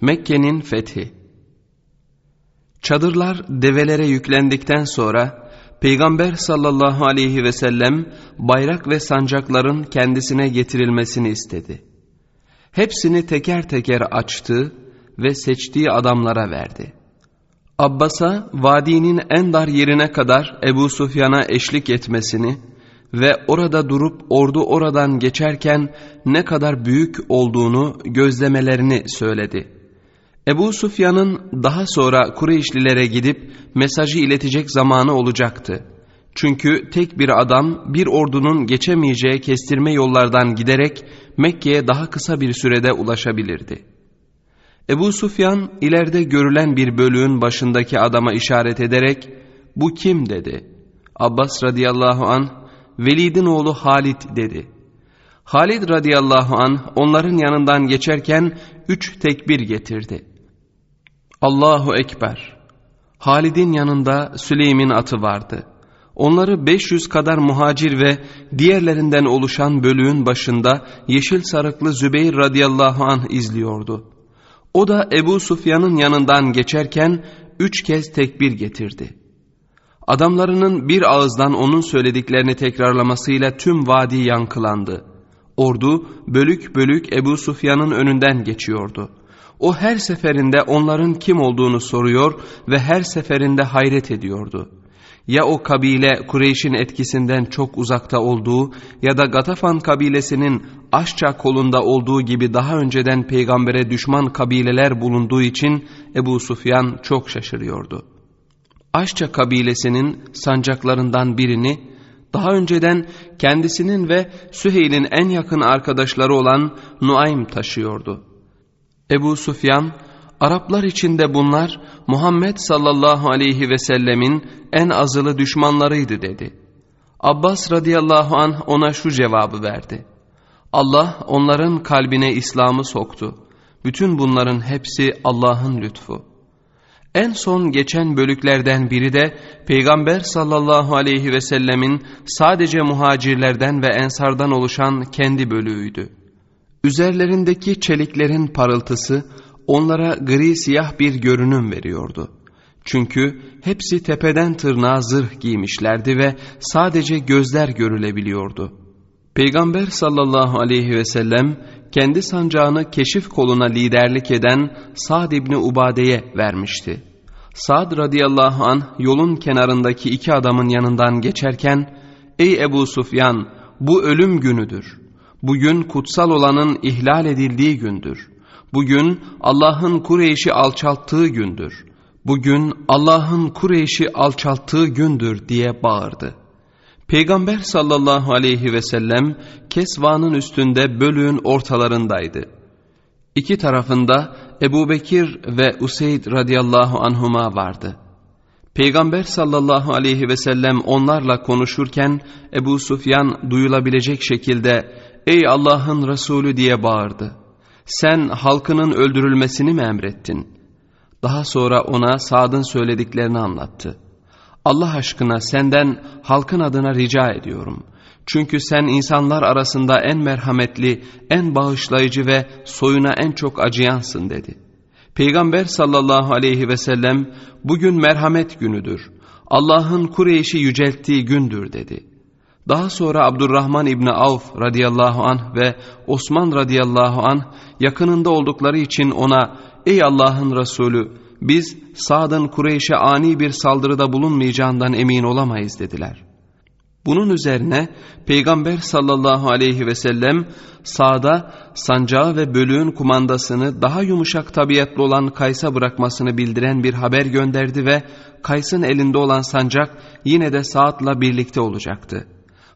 Mekke'nin fethi Çadırlar develere yüklendikten sonra Peygamber sallallahu aleyhi ve sellem bayrak ve sancakların kendisine getirilmesini istedi. Hepsini teker teker açtı ve seçtiği adamlara verdi. Abbas'a vadinin en dar yerine kadar Ebu Sufyan'a eşlik etmesini ve orada durup ordu oradan geçerken ne kadar büyük olduğunu gözlemelerini söyledi.'' Ebu Sufyan'ın daha sonra Kureyşlilere gidip mesajı iletecek zamanı olacaktı. Çünkü tek bir adam bir ordunun geçemeyeceği kestirme yollardan giderek Mekke'ye daha kısa bir sürede ulaşabilirdi. Ebu Sufyan ileride görülen bir bölüğün başındaki adama işaret ederek bu kim dedi. Abbas radıyallahu an Velid'in oğlu Halid dedi. Halid radıyallahu an onların yanından geçerken üç tekbir getirdi. Allahu Ekber. Halid'in yanında Süleym'in atı vardı. Onları 500 kadar muhacir ve diğerlerinden oluşan bölüğün başında yeşil sarıklı Zübeyir radıyallahu anh izliyordu. O da Ebu Sufyan'ın yanından geçerken üç kez tekbir getirdi. Adamlarının bir ağızdan onun söylediklerini tekrarlamasıyla tüm vadi yankılandı. Ordu bölük bölük Ebu Sufyan'ın önünden geçiyordu. O her seferinde onların kim olduğunu soruyor ve her seferinde hayret ediyordu. Ya o kabile Kureyş'in etkisinden çok uzakta olduğu ya da Gatafan kabilesinin Aşça kolunda olduğu gibi daha önceden peygambere düşman kabileler bulunduğu için Ebu Sufyan çok şaşırıyordu. Aşça kabilesinin sancaklarından birini daha önceden kendisinin ve Süheyl'in en yakın arkadaşları olan Nuaym taşıyordu. Ebu Sufyan, Araplar içinde bunlar Muhammed sallallahu aleyhi ve sellemin en azılı düşmanlarıydı dedi. Abbas radıyallahu an ona şu cevabı verdi. Allah onların kalbine İslam'ı soktu. Bütün bunların hepsi Allah'ın lütfu. En son geçen bölüklerden biri de Peygamber sallallahu aleyhi ve sellemin sadece muhacirlerden ve ensardan oluşan kendi bölüğüydü. Üzerlerindeki çeliklerin parıltısı onlara gri siyah bir görünüm veriyordu. Çünkü hepsi tepeden tırnağa zırh giymişlerdi ve sadece gözler görülebiliyordu. Peygamber sallallahu aleyhi ve sellem kendi sancağını keşif koluna liderlik eden Sa'd İbni Ubade'ye vermişti. Sa'd radıyallahu an yolun kenarındaki iki adamın yanından geçerken ''Ey Ebu Sufyan bu ölüm günüdür. Bugün kutsal olanın ihlal edildiği gündür. Bugün Allah'ın Kureyş'i alçalttığı gündür. Bugün Allah'ın Kureyş'i alçalttığı gündür diye bağırdı. Peygamber sallallahu aleyhi ve sellem kesvanın üstünde bölüğün ortalarındaydı. İki tarafında Ebu Bekir ve Useyd radıyallahu anhuma vardı. Peygamber sallallahu aleyhi ve sellem onlarla konuşurken Ebu Sufyan duyulabilecek şekilde ''Ey Allah'ın Resulü'' diye bağırdı. ''Sen halkının öldürülmesini mi emrettin?'' Daha sonra ona Sad'ın söylediklerini anlattı. ''Allah aşkına senden halkın adına rica ediyorum. Çünkü sen insanlar arasında en merhametli, en bağışlayıcı ve soyuna en çok acıyansın.'' dedi. Peygamber sallallahu aleyhi ve sellem bugün merhamet günüdür. Allah'ın Kureyş'i yücelttiği gündür dedi. Daha sonra Abdurrahman İbni Avf radıyallahu anh ve Osman radıyallahu anh yakınında oldukları için ona ''Ey Allah'ın Resulü biz Sa'd'ın Kureyş'e ani bir saldırıda bulunmayacağından emin olamayız.'' dediler. Bunun üzerine Peygamber sallallahu aleyhi ve sellem Sa'da sancağı ve bölüğün kumandasını daha yumuşak tabiatlı olan Kays'a bırakmasını bildiren bir haber gönderdi ve Kays'ın elinde olan sancak yine de Sa'd'la birlikte olacaktı.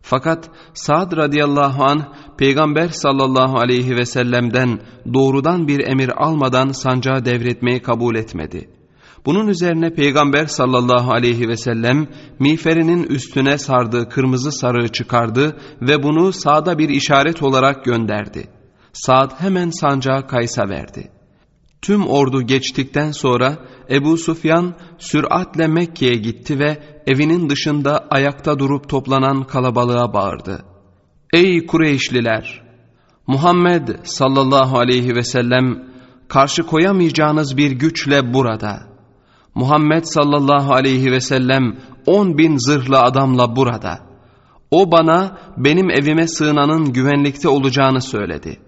Fakat Sa'd radıyallahu an Peygamber sallallahu aleyhi ve sellem'den doğrudan bir emir almadan sancağı devretmeyi kabul etmedi. Bunun üzerine Peygamber sallallahu aleyhi ve sellem miğferinin üstüne sardığı kırmızı sarığı çıkardı ve bunu Sa'da bir işaret olarak gönderdi. Sa'd hemen sancağı Kays'a verdi. Tüm ordu geçtikten sonra Ebu Sufyan süratle Mekke'ye gitti ve evinin dışında ayakta durup toplanan kalabalığa bağırdı. Ey Kureyşliler! Muhammed sallallahu aleyhi ve sellem karşı koyamayacağınız bir güçle burada. Muhammed sallallahu aleyhi ve sellem on bin zırhlı adamla burada. O bana benim evime sığınanın güvenlikte olacağını söyledi.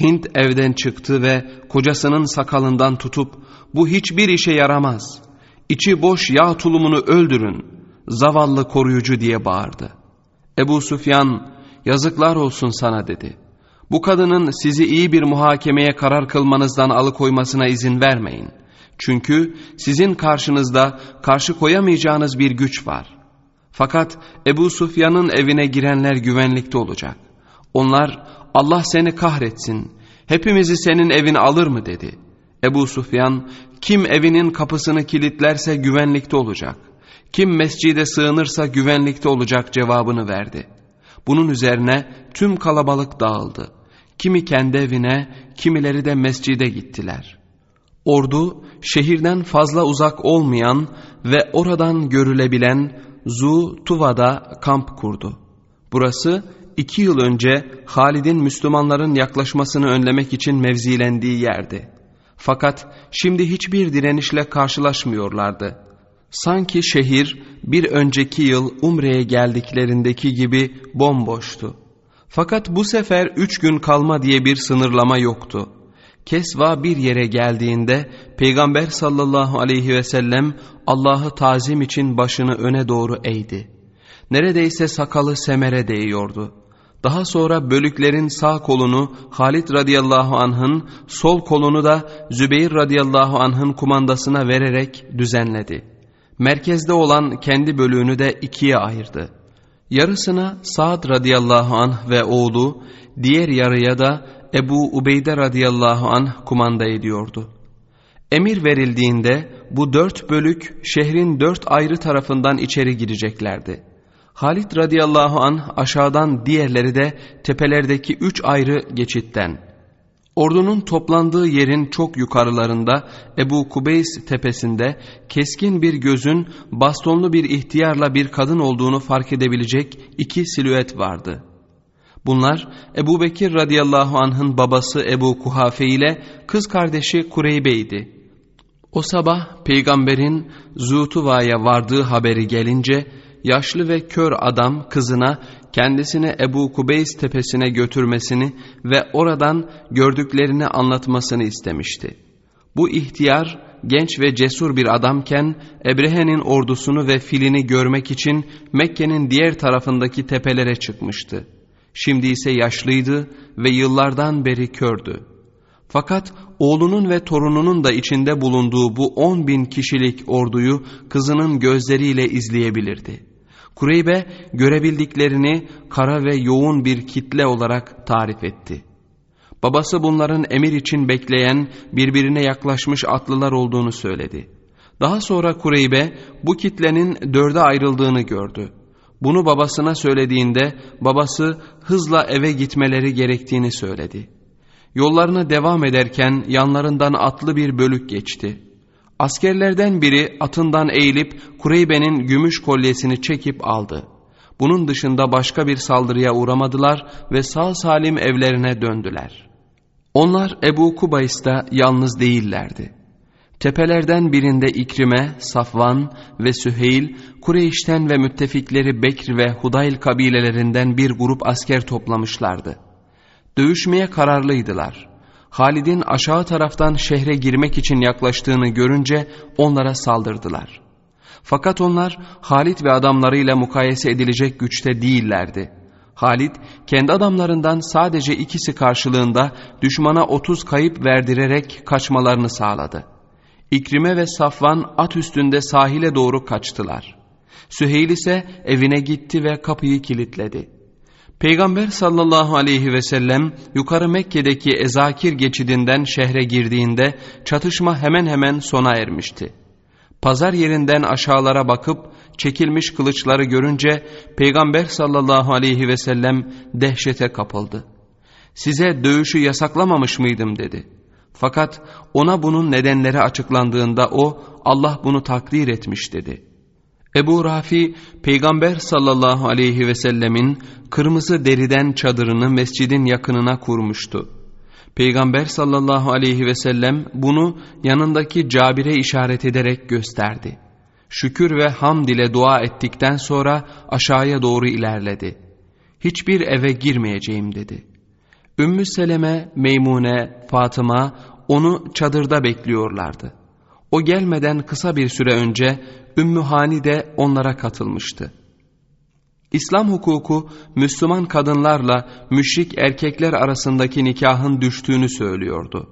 Hint evden çıktı ve kocasının sakalından tutup bu hiçbir işe yaramaz. İçi boş yağ tulumunu öldürün. Zavallı koruyucu diye bağırdı. Ebu Sufyan yazıklar olsun sana dedi. Bu kadının sizi iyi bir muhakemeye karar kılmanızdan alıkoymasına izin vermeyin. Çünkü sizin karşınızda karşı koyamayacağınız bir güç var. Fakat Ebu Sufyan'ın evine girenler güvenlikte olacak. Onlar Allah seni kahretsin, hepimizi senin evin alır mı dedi. Ebu Sufyan, kim evinin kapısını kilitlerse güvenlikte olacak. Kim mescide sığınırsa güvenlikte olacak cevabını verdi. Bunun üzerine tüm kalabalık dağıldı. Kimi kendi evine, kimileri de mescide gittiler. Ordu şehirden fazla uzak olmayan ve oradan görülebilen Zu Tuva'da kamp kurdu. Burası iki yıl önce Halid'in Müslümanların yaklaşmasını önlemek için mevzilendiği yerdi. Fakat şimdi hiçbir direnişle karşılaşmıyorlardı. Sanki şehir bir önceki yıl Umre'ye geldiklerindeki gibi bomboştu. Fakat bu sefer üç gün kalma diye bir sınırlama yoktu. Kesva bir yere geldiğinde Peygamber sallallahu aleyhi ve sellem Allah'ı tazim için başını öne doğru eğdi. Neredeyse sakalı semere değiyordu. Daha sonra bölüklerin sağ kolunu Halid radıyallahu anh'ın, sol kolunu da Zübeyir radıyallahu anh'ın kumandasına vererek düzenledi. Merkezde olan kendi bölüğünü de ikiye ayırdı. Yarısına Sa'd radıyallahu anh ve oğlu, diğer yarıya da Ebu Ubeyde radıyallahu anh kumanda ediyordu. Emir verildiğinde bu dört bölük şehrin dört ayrı tarafından içeri gireceklerdi. Halid radıyallahu an aşağıdan diğerleri de tepelerdeki üç ayrı geçitten. Ordunun toplandığı yerin çok yukarılarında Ebu Kubeys tepesinde keskin bir gözün bastonlu bir ihtiyarla bir kadın olduğunu fark edebilecek iki silüet vardı. Bunlar Ebu Bekir radıyallahu anh'ın babası Ebu Kuhafe ile kız kardeşi Kureybe'ydi. O sabah peygamberin Zutuva'ya vardığı haberi gelince yaşlı ve kör adam kızına kendisini Ebu Kubeys tepesine götürmesini ve oradan gördüklerini anlatmasını istemişti. Bu ihtiyar genç ve cesur bir adamken Ebrehe'nin ordusunu ve filini görmek için Mekke'nin diğer tarafındaki tepelere çıkmıştı. Şimdi ise yaşlıydı ve yıllardan beri kördü. Fakat oğlunun ve torununun da içinde bulunduğu bu on bin kişilik orduyu kızının gözleriyle izleyebilirdi. Kureybe görebildiklerini kara ve yoğun bir kitle olarak tarif etti. Babası bunların emir için bekleyen birbirine yaklaşmış atlılar olduğunu söyledi. Daha sonra Kureybe bu kitlenin dörde ayrıldığını gördü. Bunu babasına söylediğinde babası hızla eve gitmeleri gerektiğini söyledi. Yollarına devam ederken yanlarından atlı bir bölük geçti. Askerlerden biri atından eğilip Kureybe'nin gümüş kolyesini çekip aldı. Bunun dışında başka bir saldırıya uğramadılar ve sağ salim evlerine döndüler. Onlar Ebu Kubays'ta yalnız değillerdi. Tepelerden birinde İkrime, Safvan ve Süheyl, Kureyş'ten ve müttefikleri Bekr ve Hudayl kabilelerinden bir grup asker toplamışlardı. Dövüşmeye kararlıydılar. Halid'in aşağı taraftan şehre girmek için yaklaştığını görünce onlara saldırdılar. Fakat onlar Halid ve adamlarıyla mukayese edilecek güçte değillerdi. Halid kendi adamlarından sadece ikisi karşılığında düşmana otuz kayıp verdirerek kaçmalarını sağladı. İkrime ve Safvan at üstünde sahile doğru kaçtılar. Süheyl ise evine gitti ve kapıyı kilitledi. Peygamber sallallahu aleyhi ve sellem yukarı Mekke'deki Ezakir geçidinden şehre girdiğinde çatışma hemen hemen sona ermişti. Pazar yerinden aşağılara bakıp çekilmiş kılıçları görünce Peygamber sallallahu aleyhi ve sellem dehşete kapıldı. Size dövüşü yasaklamamış mıydım dedi. Fakat ona bunun nedenleri açıklandığında o Allah bunu takdir etmiş dedi.'' Ebu Rafi peygamber sallallahu aleyhi ve sellemin kırmızı deriden çadırını mescidin yakınına kurmuştu. Peygamber sallallahu aleyhi ve sellem bunu yanındaki Cabir'e işaret ederek gösterdi. Şükür ve hamd ile dua ettikten sonra aşağıya doğru ilerledi. Hiçbir eve girmeyeceğim dedi. Ümmü Seleme, Meymune, Fatıma onu çadırda bekliyorlardı. O gelmeden kısa bir süre önce Ümmü Hani de onlara katılmıştı. İslam hukuku Müslüman kadınlarla müşrik erkekler arasındaki nikahın düştüğünü söylüyordu.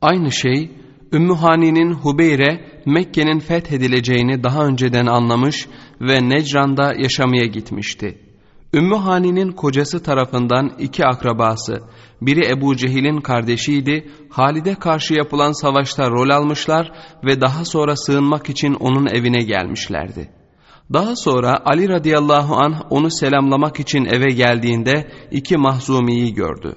Aynı şey Ümmü Hani'nin Hubeyre Mekke'nin fethedileceğini daha önceden anlamış ve Necran'da yaşamaya gitmişti. Ümmü Hani'nin kocası tarafından iki akrabası, biri Ebu Cehil'in kardeşiydi, Halide karşı yapılan savaşta rol almışlar ve daha sonra sığınmak için onun evine gelmişlerdi. Daha sonra Ali radıyallahu anh onu selamlamak için eve geldiğinde iki mahzumiyi gördü.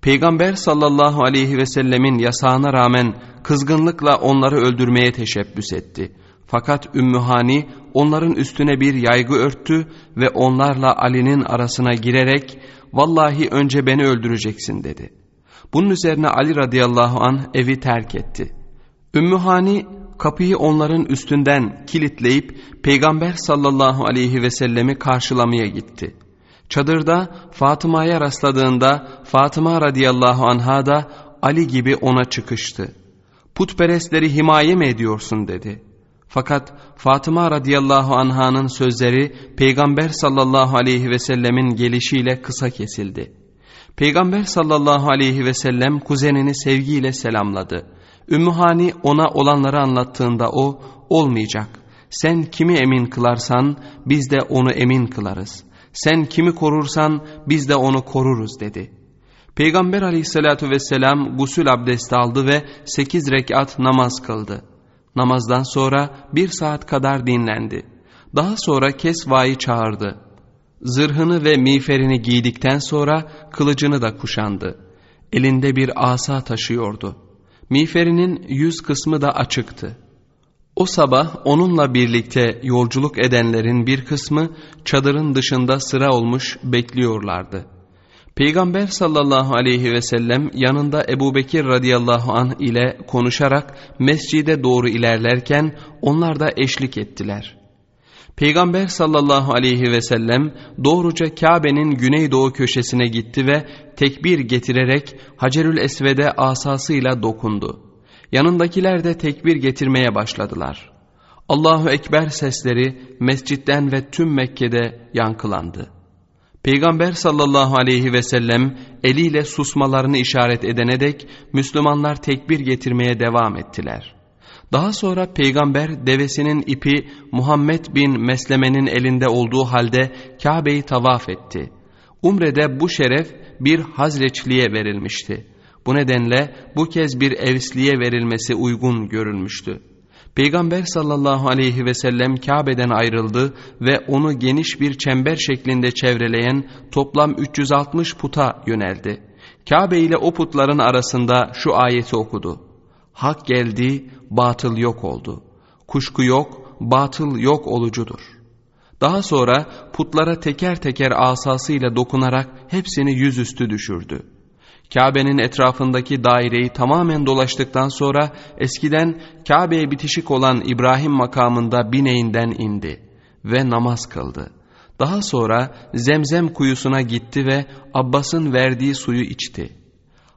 Peygamber sallallahu aleyhi ve sellemin yasağına rağmen kızgınlıkla onları öldürmeye teşebbüs etti. Fakat Ümmühani onların üstüne bir yaygı örttü ve onlarla Ali'nin arasına girerek vallahi önce beni öldüreceksin dedi. Bunun üzerine Ali radıyallahu an evi terk etti. Ümmühani kapıyı onların üstünden kilitleyip Peygamber sallallahu aleyhi ve sellemi karşılamaya gitti. Çadırda Fatıma'ya rastladığında Fatıma radıyallahu anha da Ali gibi ona çıkıştı. Putperestleri himaye mi ediyorsun dedi. Fakat Fatıma radıyallahu anhanın sözleri Peygamber sallallahu aleyhi ve sellemin gelişiyle kısa kesildi. Peygamber sallallahu aleyhi ve sellem kuzenini sevgiyle selamladı. Ümmühani ona olanları anlattığında o, olmayacak. Sen kimi emin kılarsan biz de onu emin kılarız. Sen kimi korursan biz de onu koruruz dedi. Peygamber aleyhissalatu vesselam gusül abdesti aldı ve sekiz rekat namaz kıldı. Namazdan sonra bir saat kadar dinlendi. Daha sonra Kesva'yı çağırdı. Zırhını ve miğferini giydikten sonra kılıcını da kuşandı. Elinde bir asa taşıyordu. Miğferinin yüz kısmı da açıktı. O sabah onunla birlikte yolculuk edenlerin bir kısmı çadırın dışında sıra olmuş bekliyorlardı. Peygamber sallallahu aleyhi ve sellem yanında Ebu Bekir radıyallahu anh ile konuşarak mescide doğru ilerlerken onlar da eşlik ettiler. Peygamber sallallahu aleyhi ve sellem doğruca Kabe'nin güneydoğu köşesine gitti ve tekbir getirerek Hacerül Esved'e asasıyla dokundu. Yanındakiler de tekbir getirmeye başladılar. Allahu Ekber sesleri mescitten ve tüm Mekke'de yankılandı. Peygamber sallallahu aleyhi ve sellem eliyle susmalarını işaret edene dek Müslümanlar tekbir getirmeye devam ettiler. Daha sonra peygamber devesinin ipi Muhammed bin Mesleme'nin elinde olduğu halde Kabe'yi tavaf etti. Umre'de bu şeref bir Hazreçliğe verilmişti. Bu nedenle bu kez bir Evsliğe verilmesi uygun görülmüştü. Peygamber sallallahu aleyhi ve sellem Kabe'den ayrıldı ve onu geniş bir çember şeklinde çevreleyen toplam 360 puta yöneldi. Kabe ile o putların arasında şu ayeti okudu. Hak geldi, batıl yok oldu. Kuşku yok, batıl yok olucudur. Daha sonra putlara teker teker asasıyla dokunarak hepsini yüzüstü düşürdü. Kabe'nin etrafındaki daireyi tamamen dolaştıktan sonra eskiden Kabe'ye bitişik olan İbrahim makamında bineğinden indi ve namaz kıldı. Daha sonra Zemzem kuyusuna gitti ve Abbas'ın verdiği suyu içti.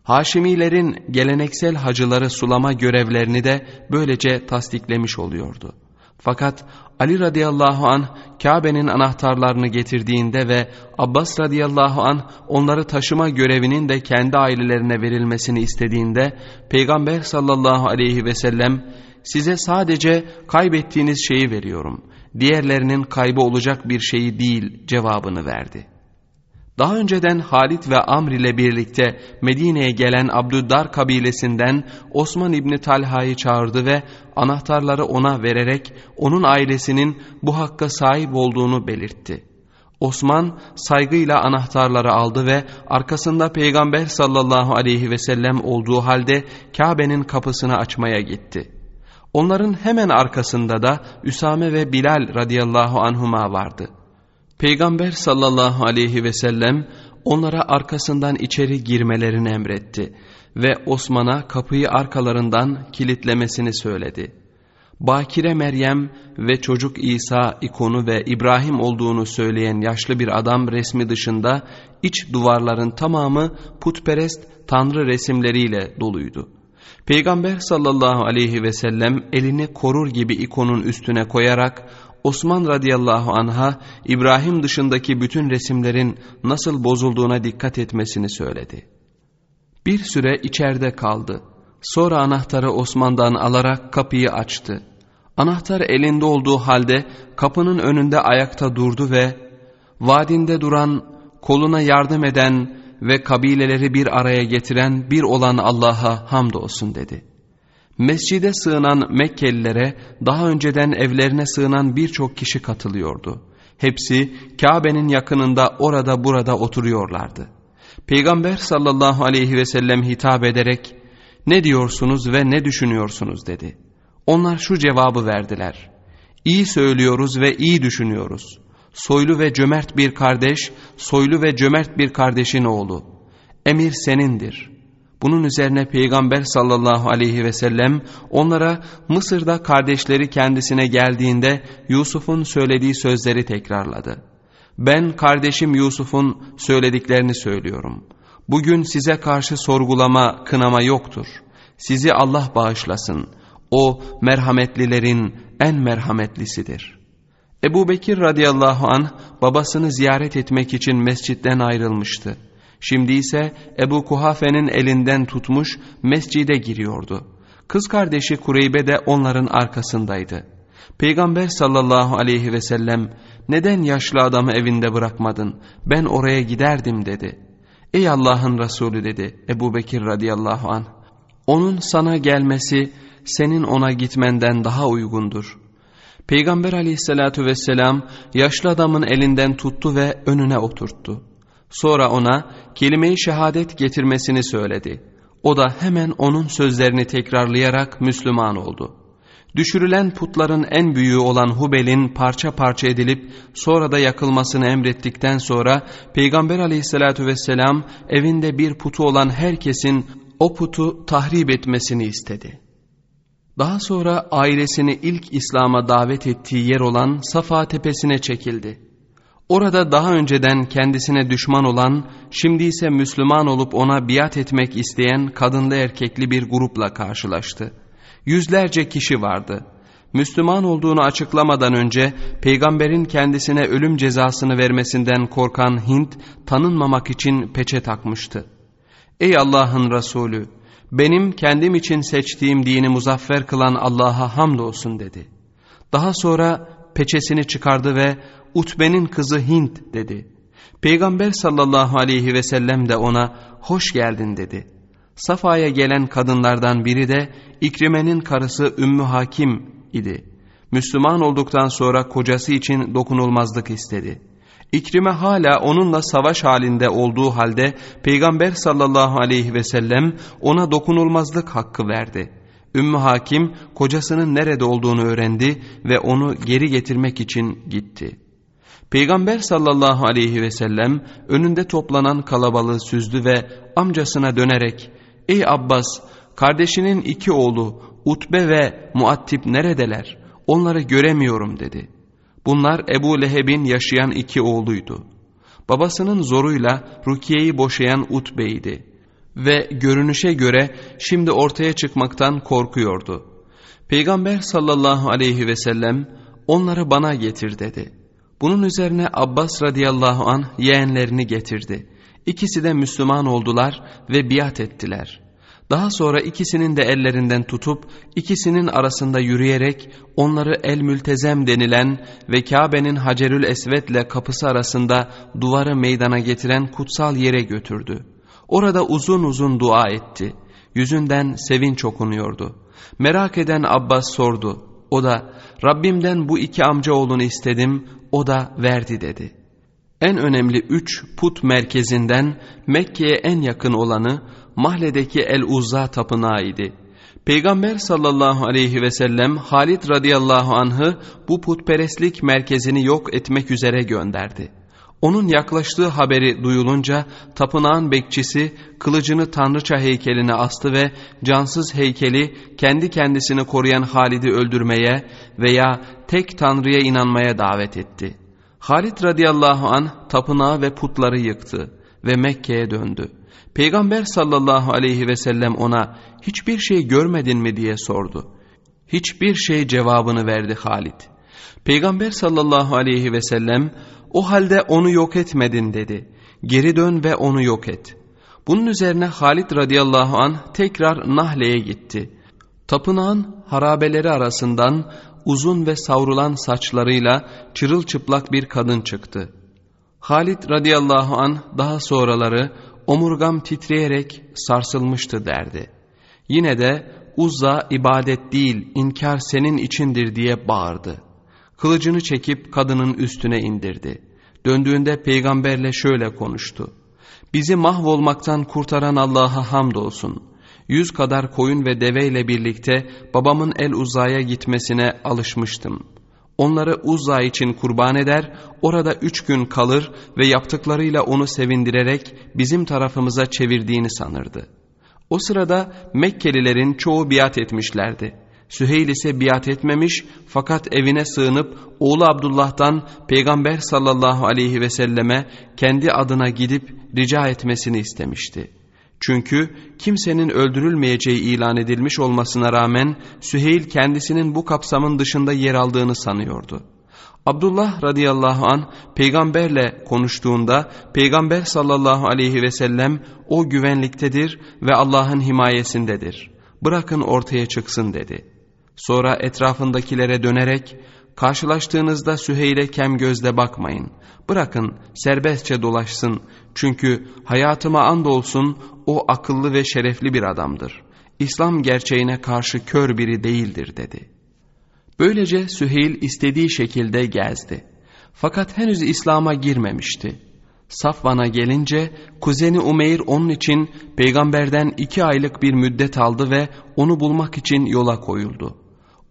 Haşimilerin geleneksel hacıları sulama görevlerini de böylece tasdiklemiş oluyordu. Fakat Ali radıyallahu an Kabe'nin anahtarlarını getirdiğinde ve Abbas radıyallahu an onları taşıma görevinin de kendi ailelerine verilmesini istediğinde Peygamber sallallahu aleyhi ve sellem size sadece kaybettiğiniz şeyi veriyorum. Diğerlerinin kaybı olacak bir şeyi değil cevabını verdi. Daha önceden Halit ve Amr ile birlikte Medine'ye gelen Abdüddar kabilesinden Osman İbni Talha'yı çağırdı ve anahtarları ona vererek onun ailesinin bu hakka sahip olduğunu belirtti. Osman saygıyla anahtarları aldı ve arkasında Peygamber sallallahu aleyhi ve sellem olduğu halde Kabe'nin kapısını açmaya gitti. Onların hemen arkasında da Üsame ve Bilal radıyallahu anhuma vardı.'' Peygamber sallallahu aleyhi ve sellem onlara arkasından içeri girmelerini emretti ve Osman'a kapıyı arkalarından kilitlemesini söyledi. Bakire Meryem ve çocuk İsa ikonu ve İbrahim olduğunu söyleyen yaşlı bir adam resmi dışında iç duvarların tamamı putperest tanrı resimleriyle doluydu. Peygamber sallallahu aleyhi ve sellem elini korur gibi ikonun üstüne koyarak Osman radıyallahu anha İbrahim dışındaki bütün resimlerin nasıl bozulduğuna dikkat etmesini söyledi. Bir süre içeride kaldı. Sonra anahtarı Osman'dan alarak kapıyı açtı. Anahtar elinde olduğu halde kapının önünde ayakta durdu ve vadinde duran, koluna yardım eden ve kabileleri bir araya getiren bir olan Allah'a hamdolsun dedi. Mescide sığınan Mekkelilere daha önceden evlerine sığınan birçok kişi katılıyordu. Hepsi Kabe'nin yakınında orada burada oturuyorlardı. Peygamber sallallahu aleyhi ve sellem hitap ederek ne diyorsunuz ve ne düşünüyorsunuz dedi. Onlar şu cevabı verdiler. İyi söylüyoruz ve iyi düşünüyoruz. Soylu ve cömert bir kardeş, soylu ve cömert bir kardeşin oğlu. Emir senindir. Bunun üzerine Peygamber sallallahu aleyhi ve sellem onlara Mısır'da kardeşleri kendisine geldiğinde Yusuf'un söylediği sözleri tekrarladı. Ben kardeşim Yusuf'un söylediklerini söylüyorum. Bugün size karşı sorgulama, kınama yoktur. Sizi Allah bağışlasın. O merhametlilerin en merhametlisidir.'' Ebu Bekir radıyallahu an babasını ziyaret etmek için mescitten ayrılmıştı. Şimdi ise Ebu Kuhafe'nin elinden tutmuş mescide giriyordu. Kız kardeşi Kureybe de onların arkasındaydı. Peygamber sallallahu aleyhi ve sellem neden yaşlı adamı evinde bırakmadın ben oraya giderdim dedi. Ey Allah'ın Resulü dedi Ebu Bekir radıyallahu an. Onun sana gelmesi senin ona gitmenden daha uygundur. Peygamber aleyhissalatü vesselam yaşlı adamın elinden tuttu ve önüne oturttu. Sonra ona kelime-i şehadet getirmesini söyledi. O da hemen onun sözlerini tekrarlayarak Müslüman oldu. Düşürülen putların en büyüğü olan Hubel'in parça parça edilip sonra da yakılmasını emrettikten sonra Peygamber aleyhissalatü vesselam evinde bir putu olan herkesin o putu tahrip etmesini istedi. Daha sonra ailesini ilk İslam'a davet ettiği yer olan Safa tepesine çekildi. Orada daha önceden kendisine düşman olan, şimdi ise Müslüman olup ona biat etmek isteyen kadınlı erkekli bir grupla karşılaştı. Yüzlerce kişi vardı. Müslüman olduğunu açıklamadan önce peygamberin kendisine ölüm cezasını vermesinden korkan Hint tanınmamak için peçe takmıştı. Ey Allah'ın Resulü! benim kendim için seçtiğim dini muzaffer kılan Allah'a hamdolsun dedi. Daha sonra peçesini çıkardı ve Utbe'nin kızı Hint dedi. Peygamber sallallahu aleyhi ve sellem de ona hoş geldin dedi. Safa'ya gelen kadınlardan biri de İkrime'nin karısı Ümmü Hakim idi. Müslüman olduktan sonra kocası için dokunulmazlık istedi. İkrime hala onunla savaş halinde olduğu halde Peygamber sallallahu aleyhi ve sellem ona dokunulmazlık hakkı verdi. Ümmü Hakim kocasının nerede olduğunu öğrendi ve onu geri getirmek için gitti. Peygamber sallallahu aleyhi ve sellem önünde toplanan kalabalığı süzdü ve amcasına dönerek ''Ey Abbas kardeşinin iki oğlu Utbe ve Muattip neredeler? Onları göremiyorum.'' dedi. Bunlar Ebu Leheb'in yaşayan iki oğluydu. Babasının zoruyla Rukiye'yi boşayan Utbe'ydi. Ve görünüşe göre şimdi ortaya çıkmaktan korkuyordu. Peygamber sallallahu aleyhi ve sellem onları bana getir dedi. Bunun üzerine Abbas radıyallahu an yeğenlerini getirdi. İkisi de Müslüman oldular ve biat ettiler. Daha sonra ikisinin de ellerinden tutup ikisinin arasında yürüyerek onları El Mültezem denilen ve Kabe'nin Hacerül Esved'le kapısı arasında duvarı meydana getiren kutsal yere götürdü. Orada uzun uzun dua etti. Yüzünden sevinç okunuyordu. Merak eden Abbas sordu. O da Rabbimden bu iki amca oğlunu istedim, o da verdi dedi. En önemli üç put merkezinden Mekke'ye en yakın olanı Mahle'deki El-Uzza tapınağı idi. Peygamber sallallahu aleyhi ve sellem Halid radıyallahu anh'ı bu putperestlik merkezini yok etmek üzere gönderdi. Onun yaklaştığı haberi duyulunca tapınağın bekçisi kılıcını tanrıça heykeline astı ve cansız heykeli kendi kendisini koruyan Halid'i öldürmeye veya tek tanrıya inanmaya davet etti. Halid radıyallahu an tapınağı ve putları yıktı ve Mekke'ye döndü. Peygamber sallallahu aleyhi ve sellem ona hiçbir şey görmedin mi diye sordu. Hiçbir şey cevabını verdi Halid. Peygamber sallallahu aleyhi ve sellem o halde onu yok etmedin dedi. Geri dön ve onu yok et. Bunun üzerine Halid radıyallahu an tekrar Nahle'ye gitti. Tapınağın harabeleri arasından uzun ve savrulan saçlarıyla çırılçıplak bir kadın çıktı. Halid radıyallahu an daha sonraları omurgam titreyerek sarsılmıştı derdi. Yine de Uzza ibadet değil inkar senin içindir diye bağırdı. Kılıcını çekip kadının üstüne indirdi. Döndüğünde peygamberle şöyle konuştu. Bizi mahvolmaktan kurtaran Allah'a hamdolsun. Yüz kadar koyun ve deveyle birlikte babamın El Uzza'ya gitmesine alışmıştım. Onları Uzza için kurban eder, orada üç gün kalır ve yaptıklarıyla onu sevindirerek bizim tarafımıza çevirdiğini sanırdı. O sırada Mekkelilerin çoğu biat etmişlerdi. Süheyl ise biat etmemiş fakat evine sığınıp oğlu Abdullah'tan Peygamber sallallahu aleyhi ve selleme kendi adına gidip rica etmesini istemişti. Çünkü kimsenin öldürülmeyeceği ilan edilmiş olmasına rağmen Süheyl kendisinin bu kapsamın dışında yer aldığını sanıyordu. Abdullah radıyallahu an peygamberle konuştuğunda peygamber sallallahu aleyhi ve sellem o güvenliktedir ve Allah'ın himayesindedir. Bırakın ortaya çıksın dedi. Sonra etrafındakilere dönerek karşılaştığınızda Süheyl'e kem gözle bakmayın. Bırakın serbestçe dolaşsın çünkü hayatıma andolsun o akıllı ve şerefli bir adamdır. İslam gerçeğine karşı kör biri değildir dedi. Böylece Süheyl istediği şekilde gezdi. Fakat henüz İslam'a girmemişti. Safvan'a gelince kuzeni Umeyr onun için peygamberden iki aylık bir müddet aldı ve onu bulmak için yola koyuldu.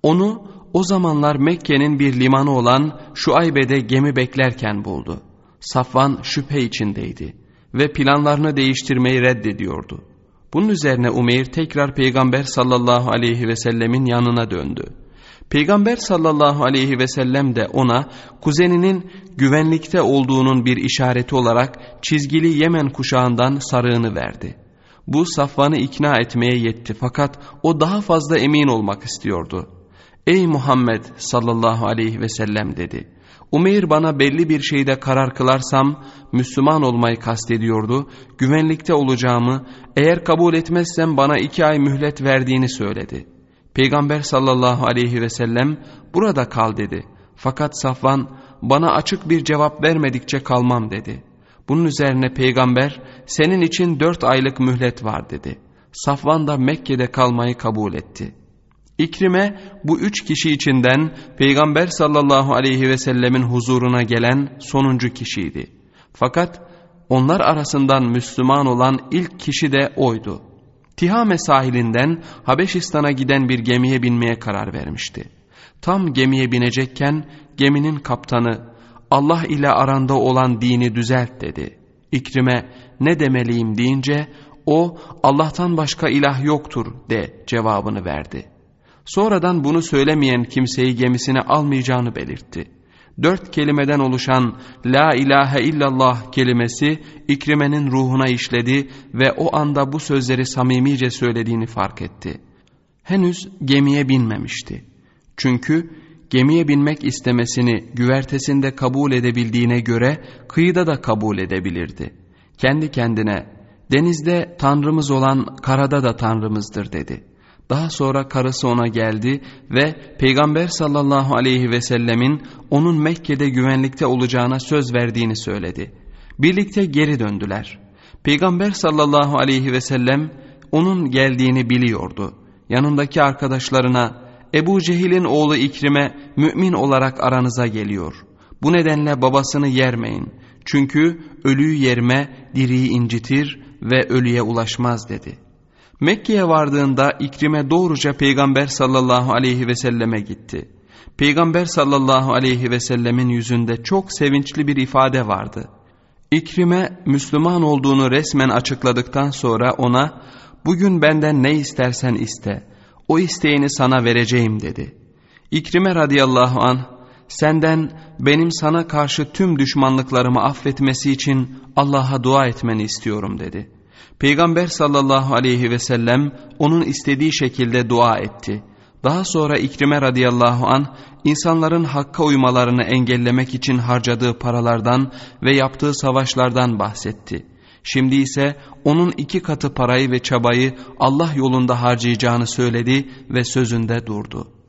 Onu o zamanlar Mekke'nin bir limanı olan Şuaybe'de gemi beklerken buldu. Safvan şüphe içindeydi ve planlarını değiştirmeyi reddediyordu. Bunun üzerine Umeyr tekrar Peygamber sallallahu aleyhi ve sellemin yanına döndü. Peygamber sallallahu aleyhi ve sellem de ona kuzeninin güvenlikte olduğunun bir işareti olarak çizgili Yemen kuşağından sarığını verdi. Bu Safvan'ı ikna etmeye yetti fakat o daha fazla emin olmak istiyordu. Ey Muhammed sallallahu aleyhi ve sellem dedi. Umeyr bana belli bir şeyde karar kılarsam Müslüman olmayı kastediyordu. Güvenlikte olacağımı eğer kabul etmezsem bana iki ay mühlet verdiğini söyledi. Peygamber sallallahu aleyhi ve sellem burada kal dedi. Fakat Safvan bana açık bir cevap vermedikçe kalmam dedi. Bunun üzerine peygamber senin için dört aylık mühlet var dedi. Safvan da Mekke'de kalmayı kabul etti.'' İkrime bu üç kişi içinden Peygamber sallallahu aleyhi ve sellemin huzuruna gelen sonuncu kişiydi. Fakat onlar arasından Müslüman olan ilk kişi de oydu. Tihame sahilinden Habeşistan'a giden bir gemiye binmeye karar vermişti. Tam gemiye binecekken geminin kaptanı Allah ile aranda olan dini düzelt dedi. İkrime ne demeliyim deyince o Allah'tan başka ilah yoktur de cevabını verdi.'' Sonradan bunu söylemeyen kimseyi gemisine almayacağını belirtti. Dört kelimeden oluşan La ilahe illallah kelimesi İkrime'nin ruhuna işledi ve o anda bu sözleri samimice söylediğini fark etti. Henüz gemiye binmemişti. Çünkü gemiye binmek istemesini güvertesinde kabul edebildiğine göre kıyıda da kabul edebilirdi. Kendi kendine denizde tanrımız olan karada da tanrımızdır dedi.'' Daha sonra karısı ona geldi ve Peygamber sallallahu aleyhi ve sellemin onun Mekke'de güvenlikte olacağına söz verdiğini söyledi. Birlikte geri döndüler. Peygamber sallallahu aleyhi ve sellem onun geldiğini biliyordu. Yanındaki arkadaşlarına Ebu Cehil'in oğlu İkrim'e mümin olarak aranıza geliyor. Bu nedenle babasını yermeyin. Çünkü ölüyü yerme diriyi incitir ve ölüye ulaşmaz dedi.'' Mekke'ye vardığında İkrim'e doğruca Peygamber sallallahu aleyhi ve selleme gitti. Peygamber sallallahu aleyhi ve sellemin yüzünde çok sevinçli bir ifade vardı. İkrime Müslüman olduğunu resmen açıkladıktan sonra ona bugün benden ne istersen iste o isteğini sana vereceğim dedi. İkrime radıyallahu an senden benim sana karşı tüm düşmanlıklarımı affetmesi için Allah'a dua etmeni istiyorum dedi. Peygamber sallallahu aleyhi ve sellem onun istediği şekilde dua etti. Daha sonra İkrime radıyallahu an insanların hakka uymalarını engellemek için harcadığı paralardan ve yaptığı savaşlardan bahsetti. Şimdi ise onun iki katı parayı ve çabayı Allah yolunda harcayacağını söyledi ve sözünde durdu.''